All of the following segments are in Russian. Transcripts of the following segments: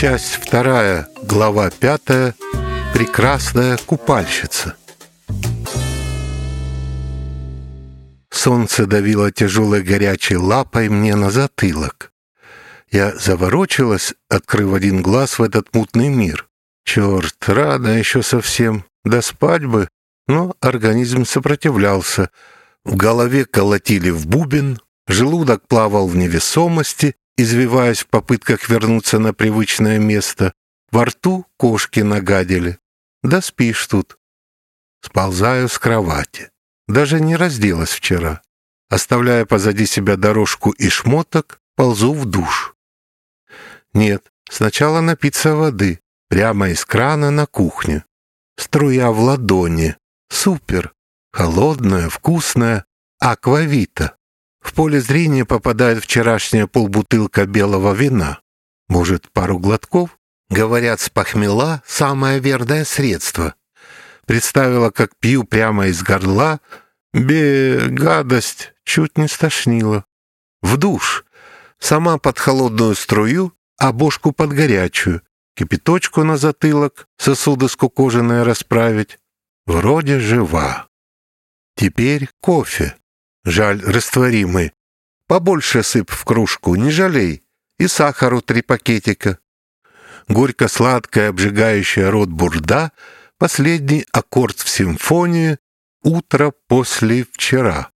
Часть вторая, глава пятая. Прекрасная купальщица. Солнце давило тяжелой горячей лапой мне на затылок. Я заворочилась, открыв один глаз в этот мутный мир. Черт, рано еще совсем, да спать бы. Но организм сопротивлялся. В голове колотили в бубен, желудок плавал в невесомости, извиваясь в попытках вернуться на привычное место. Во рту кошки нагадили. Да спишь тут. Сползаю с кровати. Даже не разделась вчера. Оставляя позади себя дорожку и шмоток, ползу в душ. Нет, сначала напиться воды, прямо из крана на кухню. Струя в ладони. Супер. Холодная, вкусная. Аквавита. В поле зрения попадает вчерашняя полбутылка белого вина. Может, пару глотков? Говорят, с похмела самое верное средство. Представила, как пью прямо из горла. Бе, гадость, чуть не стошнило. В душ. Сама под холодную струю, а бошку под горячую. Кипяточку на затылок, сосуды скукоженные расправить. Вроде жива. Теперь кофе. Жаль, растворимый. Побольше сыпь в кружку, не жалей. И сахару три пакетика. Горько-сладкая, обжигающая рот бурда — последний аккорд в симфонии «Утро после вчера».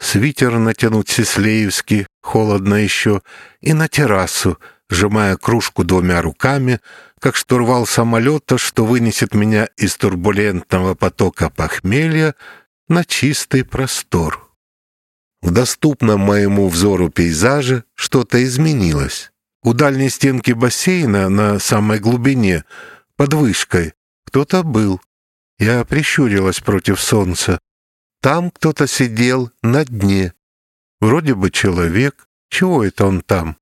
Свитер натянуть сислеевски, холодно еще, и на террасу, сжимая кружку двумя руками, как штурвал самолета, что вынесет меня из турбулентного потока похмелья на чистый простор. В доступном моему взору пейзаже что-то изменилось. У дальней стенки бассейна на самой глубине, под вышкой, кто-то был. Я прищурилась против солнца. Там кто-то сидел на дне. Вроде бы человек. Чего это он там?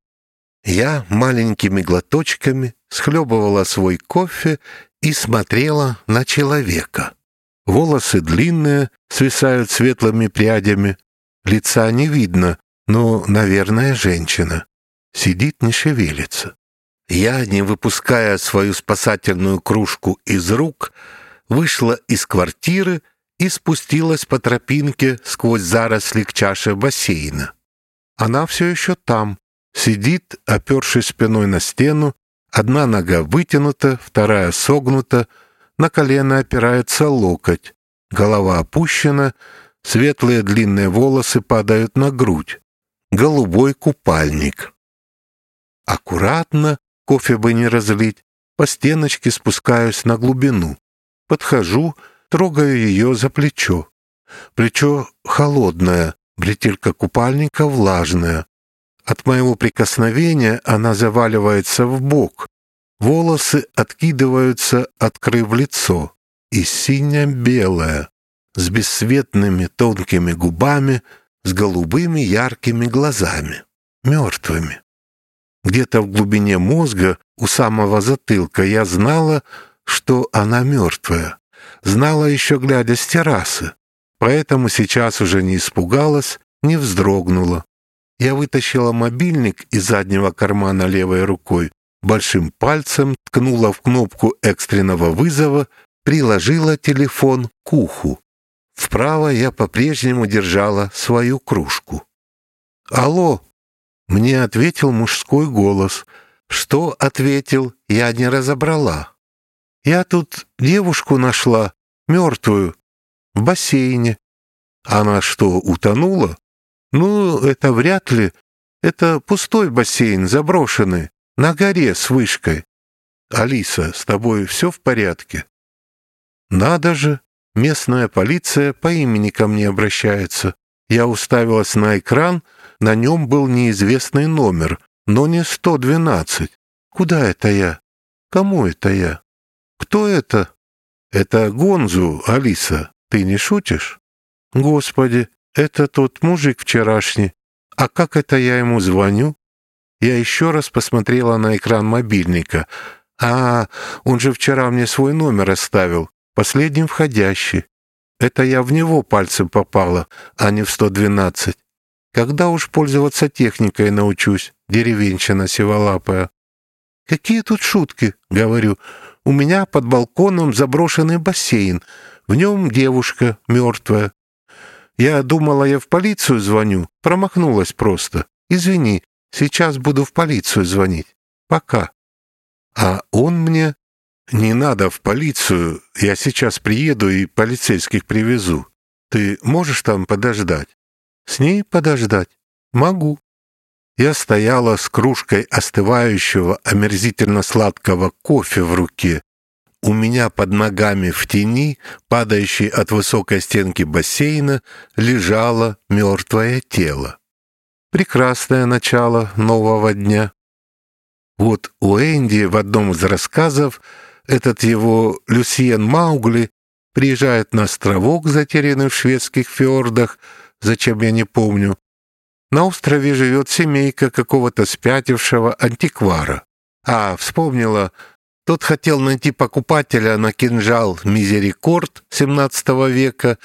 Я маленькими глоточками схлебывала свой кофе и смотрела на человека. Волосы длинные, свисают светлыми прядями, Лица не видно, но, наверное, женщина. Сидит, не шевелится. Я, не выпуская свою спасательную кружку из рук, вышла из квартиры и спустилась по тропинке сквозь заросли к чаше бассейна. Она все еще там, сидит, опершись спиной на стену, одна нога вытянута, вторая согнута, на колено опирается локоть, голова опущена, Светлые длинные волосы падают на грудь. Голубой купальник. Аккуратно, кофе бы не разлить, по стеночке спускаюсь на глубину. Подхожу, трогаю ее за плечо. Плечо холодное, бретелька купальника влажная. От моего прикосновения она заваливается в бок. Волосы откидываются, открыв лицо. И сине-белое с бесцветными тонкими губами, с голубыми яркими глазами, мертвыми. Где-то в глубине мозга, у самого затылка, я знала, что она мертвая. Знала еще, глядя с террасы. Поэтому сейчас уже не испугалась, не вздрогнула. Я вытащила мобильник из заднего кармана левой рукой, большим пальцем ткнула в кнопку экстренного вызова, приложила телефон к уху. Вправо я по-прежнему держала свою кружку. «Алло!» — мне ответил мужской голос. Что ответил, я не разобрала. «Я тут девушку нашла, мертвую, в бассейне». «Она что, утонула?» «Ну, это вряд ли. Это пустой бассейн, заброшенный, на горе с вышкой». «Алиса, с тобой все в порядке?» «Надо же!» Местная полиция по имени ко мне обращается. Я уставилась на экран, на нем был неизвестный номер, но не 112. Куда это я? Кому это я? Кто это? Это Гонзу, Алиса. Ты не шутишь? Господи, это тот мужик вчерашний. А как это я ему звоню? Я еще раз посмотрела на экран мобильника. А, он же вчера мне свой номер оставил. Последним входящий. Это я в него пальцем попала, а не в 112. Когда уж пользоваться техникой научусь, деревенщина сиволапая. «Какие тут шутки?» — говорю. «У меня под балконом заброшенный бассейн. В нем девушка мертвая. Я думала, я в полицию звоню. Промахнулась просто. Извини, сейчас буду в полицию звонить. Пока». А он мне... «Не надо в полицию. Я сейчас приеду и полицейских привезу. Ты можешь там подождать?» «С ней подождать? Могу». Я стояла с кружкой остывающего, омерзительно сладкого кофе в руке. У меня под ногами в тени, падающей от высокой стенки бассейна, лежало мертвое тело. Прекрасное начало нового дня. Вот у Энди в одном из рассказов этот его Люсьен Маугли приезжает на островок, затерянный в шведских фьордах, зачем я не помню, на острове живет семейка какого-то спятившего антиквара. А, вспомнила, тот хотел найти покупателя на кинжал «Мизерикорд» XVII века,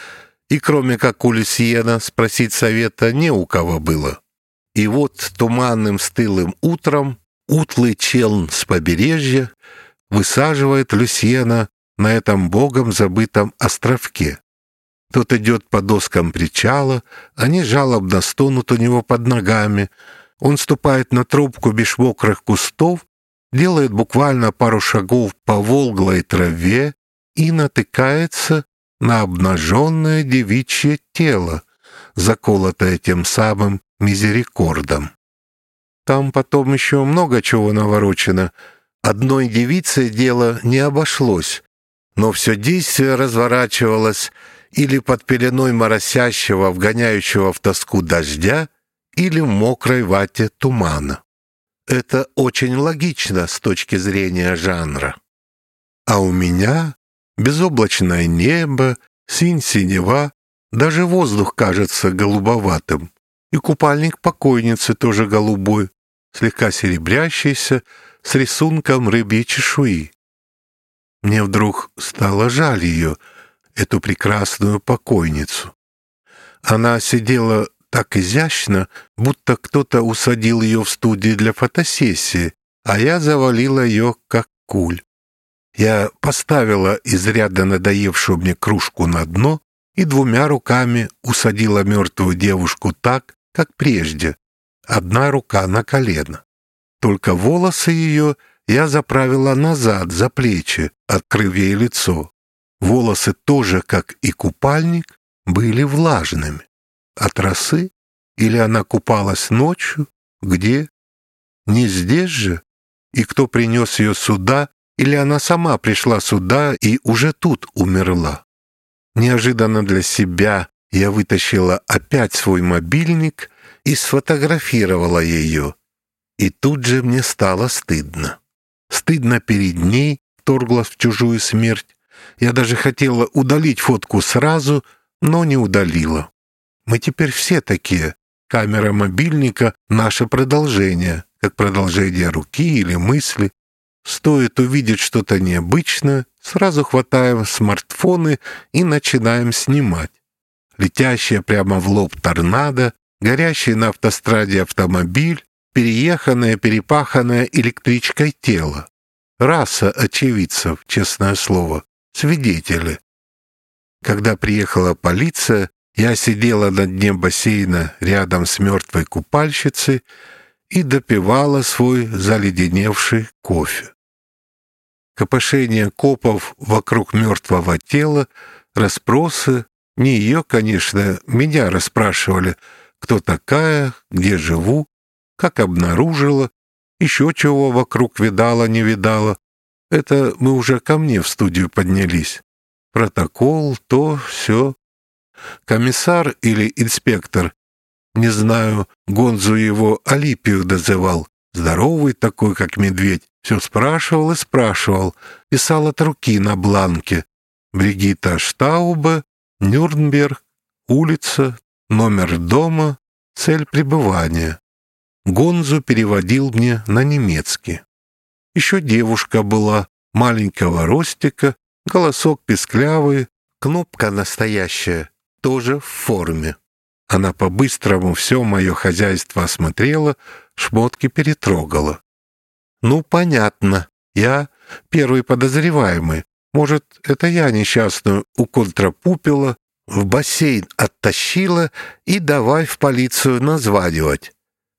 и кроме как у Люсьена спросить совета не у кого было. И вот туманным стылым утром утлый челн с побережья высаживает Люсьена на этом богом забытом островке. Тот идет по доскам причала, они жалобно стонут у него под ногами. Он ступает на трубку без мокрых кустов, делает буквально пару шагов по волглой траве и натыкается на обнаженное девичье тело, заколотое тем самым мизерикордом. Там потом еще много чего наворочено. Одной девице дело не обошлось, но все действие разворачивалось или под пеленой моросящего, вгоняющего в тоску дождя, или в мокрой вате тумана. Это очень логично с точки зрения жанра. А у меня безоблачное небо, синь-синева, даже воздух кажется голубоватым. И купальник покойницы тоже голубой, слегка серебрящийся, с рисунком рыбьей чешуи. Мне вдруг стало жаль ее — эту прекрасную покойницу. Она сидела так изящно, будто кто-то усадил ее в студии для фотосессии, а я завалила ее как куль. Я поставила изрядно надоевшую мне кружку на дно и двумя руками усадила мертвую девушку так, как прежде, одна рука на колено. Только волосы ее я заправила назад, за плечи, открыв ей лицо. Волосы тоже, как и купальник, были влажными. От росы? Или она купалась ночью? Где? Не здесь же? И кто принес ее сюда? Или она сама пришла сюда и уже тут умерла? Неожиданно для себя я вытащила опять свой мобильник и сфотографировала ее. И тут же мне стало стыдно. Стыдно перед ней, вторглась в чужую смерть, я даже хотела удалить фотку сразу, но не удалила. Мы теперь все такие. Камера мобильника — наше продолжение, как продолжение руки или мысли. Стоит увидеть что-то необычное, сразу хватаем смартфоны и начинаем снимать. Летящая прямо в лоб торнадо, горящий на автостраде автомобиль, перееханное, перепаханное электричкой тело. Раса очевидцев, честное слово свидетели. Когда приехала полиция, я сидела на дне бассейна рядом с мертвой купальщицей и допивала свой заледеневший кофе. Копошение копов вокруг мертвого тела, расспросы, не ее, конечно, меня расспрашивали, кто такая, где живу, как обнаружила, еще чего вокруг видала, не видала. Это мы уже ко мне в студию поднялись. Протокол, то, все. Комиссар или инспектор, не знаю, Гонзу его Алипию дозывал, здоровый такой, как медведь, все спрашивал и спрашивал, писал от руки на бланке. Бригита Штаубе, Нюрнберг, улица, номер дома, цель пребывания. Гонзу переводил мне на немецкий. Еще девушка была, маленького ростика, голосок песклявый, кнопка настоящая, тоже в форме. Она по-быстрому все мое хозяйство осмотрела, шмотки перетрогала. Ну, понятно. Я первый подозреваемый. Может, это я несчастную у контрапупила в бассейн оттащила и давай в полицию названивать.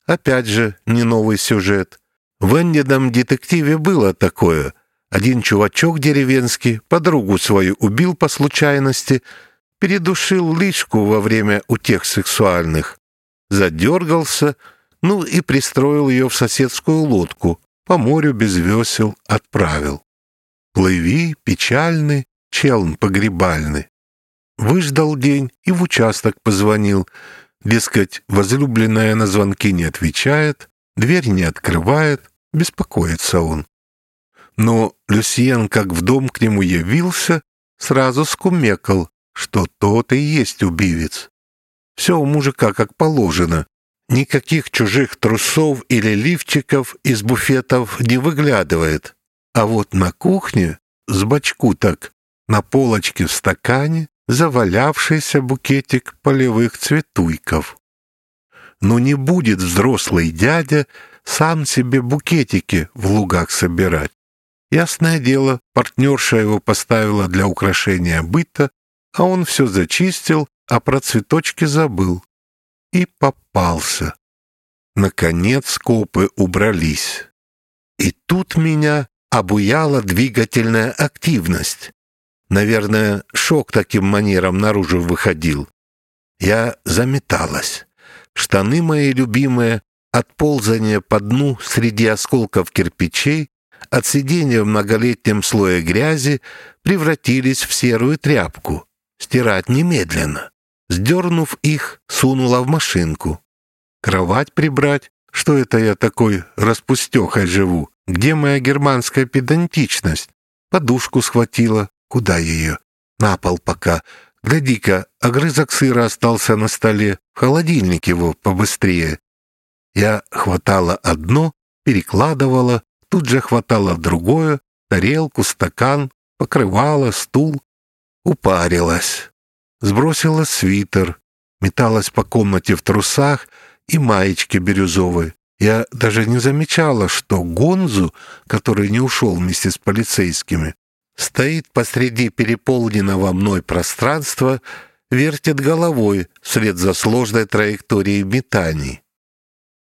Опять же, не новый сюжет. В Эннидом детективе было такое. Один чувачок деревенский подругу свою убил по случайности, передушил личку во время утех сексуальных, задергался, ну и пристроил ее в соседскую лодку, по морю без весел отправил. Плыви, печальный, челн погребальный. Выждал день и в участок позвонил. Дескать, возлюбленная на звонки не отвечает, дверь не открывает, беспокоится он. Но Люсьен, как в дом к нему явился, сразу скумекал, что тот и есть убивец. Все у мужика как положено. Никаких чужих трусов или лифчиков из буфетов не выглядывает. А вот на кухне, с бочку так, на полочке в стакане, завалявшийся букетик полевых цветуйков. Но не будет взрослый дядя сам себе букетики в лугах собирать. Ясное дело, партнерша его поставила для украшения быта, а он все зачистил, а про цветочки забыл. И попался. Наконец копы убрались. И тут меня обуяла двигательная активность. Наверное, шок таким манером наружу выходил. Я заметалась. Штаны мои любимые от ползания по дну среди осколков кирпичей, от сидения в многолетнем слое грязи превратились в серую тряпку. Стирать немедленно. Сдернув их, сунула в машинку. Кровать прибрать? Что это я такой распустехой живу? Где моя германская педантичность? Подушку схватила, Куда ее? На пол пока. Гляди-ка, огрызок сыра остался на столе. В холодильник его побыстрее. Я хватала одно, перекладывала, тут же хватала другое, тарелку, стакан, покрывала, стул. Упарилась. Сбросила свитер, металась по комнате в трусах и маечке бирюзовой. Я даже не замечала, что Гонзу, который не ушел вместе с полицейскими, стоит посреди переполненного мной пространства, вертит головой вслед за сложной траекторией метаний.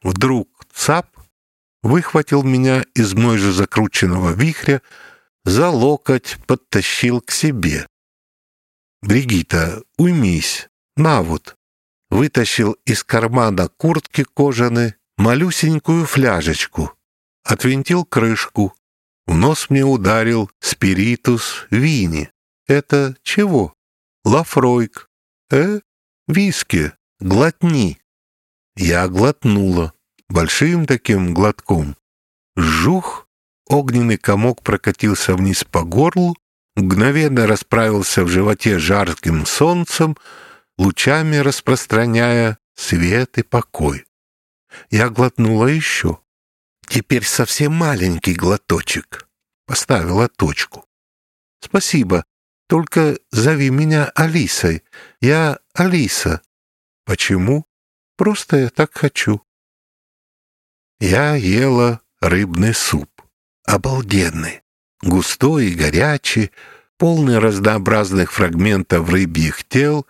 Вдруг цап выхватил меня из мной же закрученного вихря, за локоть подтащил к себе. «Бригита, уймись, на вот!» Вытащил из кармана куртки кожаной малюсенькую фляжечку, отвинтил крышку, в нос мне ударил спиритус вини. Это чего? Лафройк. Э? Виски. Глотни. Я глотнула. Большим таким глотком. Жух! Огненный комок прокатился вниз по горлу, мгновенно расправился в животе жарким солнцем, лучами распространяя свет и покой. Я глотнула еще. Теперь совсем маленький глоточек. Поставила точку. Спасибо. Только зови меня Алисой. Я Алиса. Почему? Просто я так хочу. Я ела рыбный суп. Обалденный. Густой и горячий, полный разнообразных фрагментов рыбьих тел,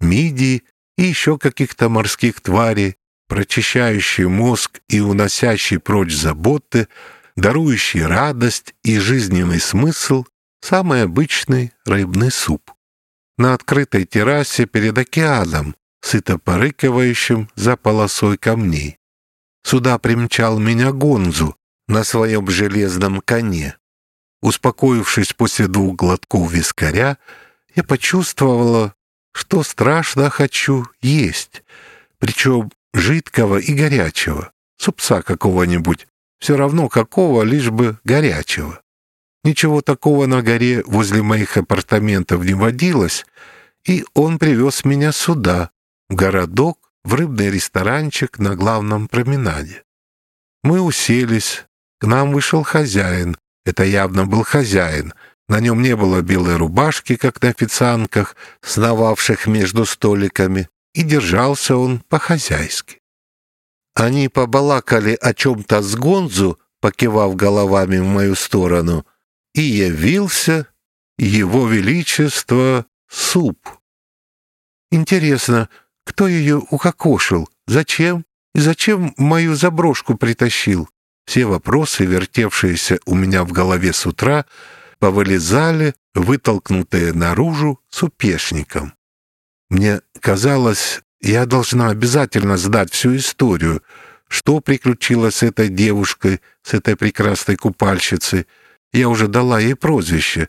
мидий и еще каких-то морских тварей, прочищающий мозг и уносящий прочь заботы, дарующий радость и жизненный смысл, самый обычный рыбный суп. На открытой террасе перед океаном, сыто порыкивающим за полосой камней. Сюда примчал меня Гонзу на своем железном коне. Успокоившись после двух глотков вискаря, я почувствовала, что страшно хочу есть, причем жидкого и горячего, супца какого-нибудь, все равно какого, лишь бы горячего. Ничего такого на горе возле моих апартаментов не водилось, и он привез меня сюда, в городок, в рыбный ресторанчик на главном променаде. Мы уселись, к нам вышел хозяин, это явно был хозяин, на нем не было белой рубашки, как на официанках, сновавших между столиками и держался он по-хозяйски. Они побалакали о чем-то с Гонзу покивав головами в мою сторону, и явился его величество суп. Интересно, кто ее укокошил? Зачем? И зачем мою заброшку притащил? Все вопросы, вертевшиеся у меня в голове с утра, повылезали, вытолкнутые наружу супешником. Мне казалось, я должна обязательно сдать всю историю, что приключилось с этой девушкой, с этой прекрасной купальщицей. Я уже дала ей прозвище.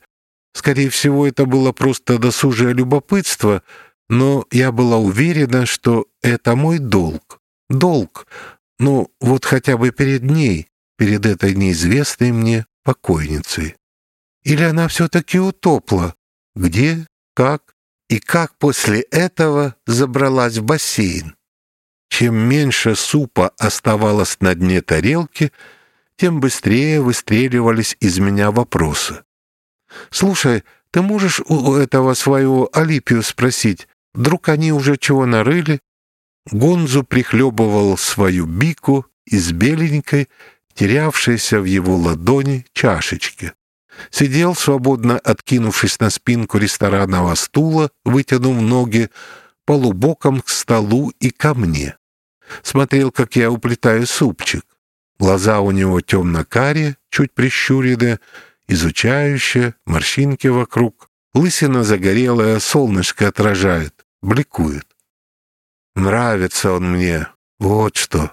Скорее всего, это было просто досужее любопытство, но я была уверена, что это мой долг. Долг. Ну, вот хотя бы перед ней, перед этой неизвестной мне покойницей. Или она все-таки утопла? Где? Как? И как после этого забралась в бассейн? Чем меньше супа оставалось на дне тарелки, тем быстрее выстреливались из меня вопросы. «Слушай, ты можешь у этого своего Алипию спросить, вдруг они уже чего нарыли?» Гонзу прихлебывал свою бику из беленькой, терявшейся в его ладони чашечки. Сидел, свободно откинувшись на спинку ресторанного стула, вытянув ноги, полубоком к столу и ко мне. Смотрел, как я уплетаю супчик. Глаза у него темно-карие, чуть прищуренные, изучающие, морщинки вокруг. Лысина загорелая, солнышко отражает, бликует. Нравится он мне, вот что.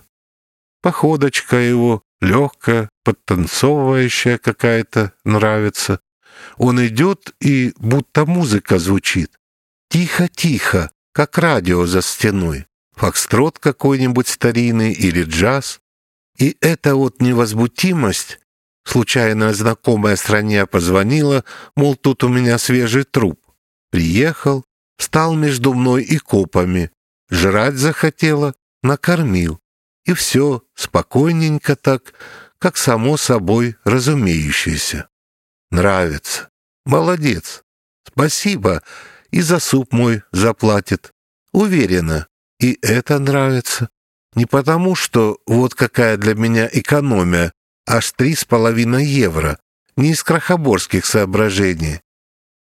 Походочка его легкая, подтанцовывающая какая-то, нравится. Он идет, и будто музыка звучит. Тихо-тихо, как радио за стеной. Фокстрот какой-нибудь старинный или джаз. И эта вот невозмутимость, случайно знакомая стране позвонила, мол, тут у меня свежий труп. Приехал, встал между мной и копами, жрать захотела, накормил. И все, спокойненько так, как само собой разумеющееся. Нравится. Молодец. Спасибо. И за суп мой заплатит. Уверена. И это нравится. Не потому, что вот какая для меня экономия, аж три с половиной евро. Не из крахоборских соображений.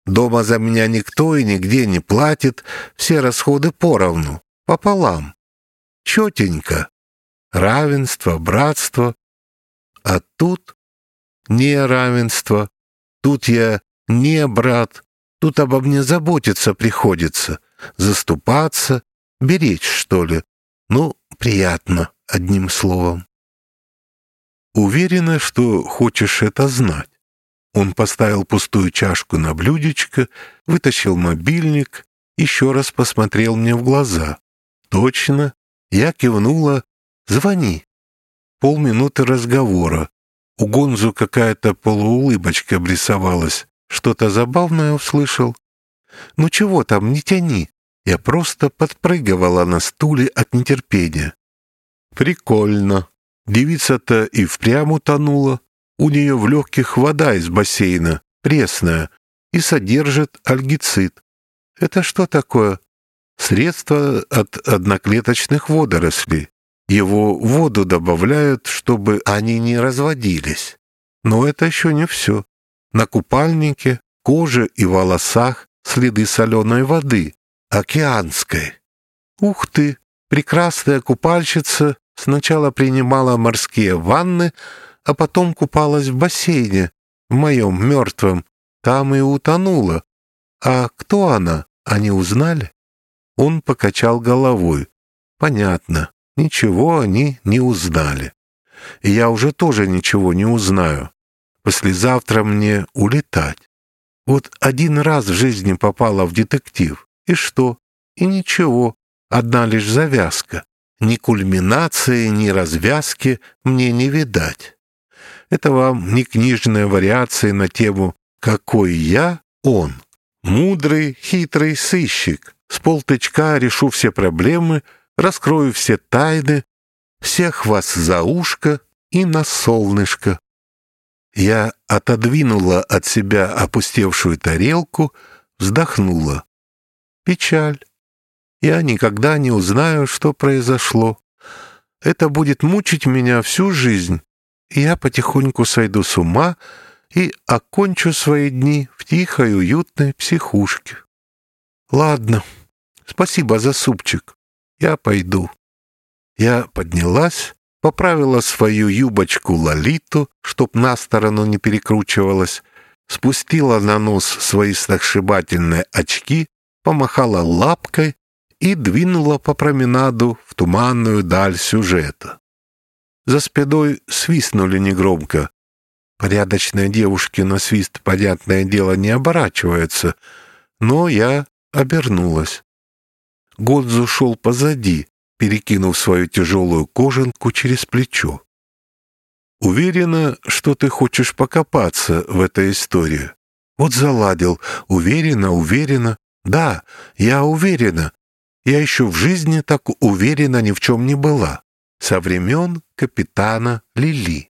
Дома за меня никто и нигде не платит, все расходы поровну, пополам. Четенько. Равенство, братство, а тут не равенство, тут я не брат, тут обо мне заботиться приходится, заступаться, беречь, что ли. Ну, приятно, одним словом. Уверена, что хочешь это знать. Он поставил пустую чашку на блюдечко, вытащил мобильник, еще раз посмотрел мне в глаза. Точно. Я кивнула. «Звони» полминуты разговора. У Гонзу какая-то полуулыбочка обрисовалась. Что-то забавное услышал. «Ну чего там, не тяни!» Я просто подпрыгивала на стуле от нетерпения. «Прикольно. Девица-то и впрямь утонула. У нее в легких вода из бассейна, пресная, и содержит альгицид. Это что такое? Средство от одноклеточных водорослей. Его воду добавляют, чтобы они не разводились. Но это еще не все. На купальнике, коже и волосах следы соленой воды, океанской. Ух ты! Прекрасная купальщица сначала принимала морские ванны, а потом купалась в бассейне, в моем мертвом. Там и утонула. А кто она, они узнали? Он покачал головой. Понятно. Ничего они не узнали. И я уже тоже ничего не узнаю. Послезавтра мне улетать. Вот один раз в жизни попала в детектив. И что? И ничего. Одна лишь завязка. Ни кульминации, ни развязки мне не видать. Это вам не книжная вариация на тему «Какой я? Он». Мудрый, хитрый сыщик. С полтычка решу все проблемы — раскрою все тайны, всех вас за ушко и на солнышко. Я отодвинула от себя опустевшую тарелку, вздохнула. Печаль. Я никогда не узнаю, что произошло. Это будет мучить меня всю жизнь. я потихоньку сойду с ума и окончу свои дни в тихой, уютной психушке. Ладно, спасибо за супчик. Я пойду. Я поднялась, поправила свою юбочку Лолиту, чтоб на сторону не перекручивалась, спустила на нос свои сногсшибательные очки, помахала лапкой и двинула по променаду в туманную даль сюжета. За спиной свистнули негромко. Порядочные девушки на свист, понятное дело, не оборачиваются, но я обернулась. Годзу шел позади, перекинув свою тяжелую кожанку через плечо. Уверена, что ты хочешь покопаться в этой истории. Вот заладил. Уверена, уверена. Да, я уверена. Я еще в жизни так уверена ни в чем не была. Со времен капитана Лили.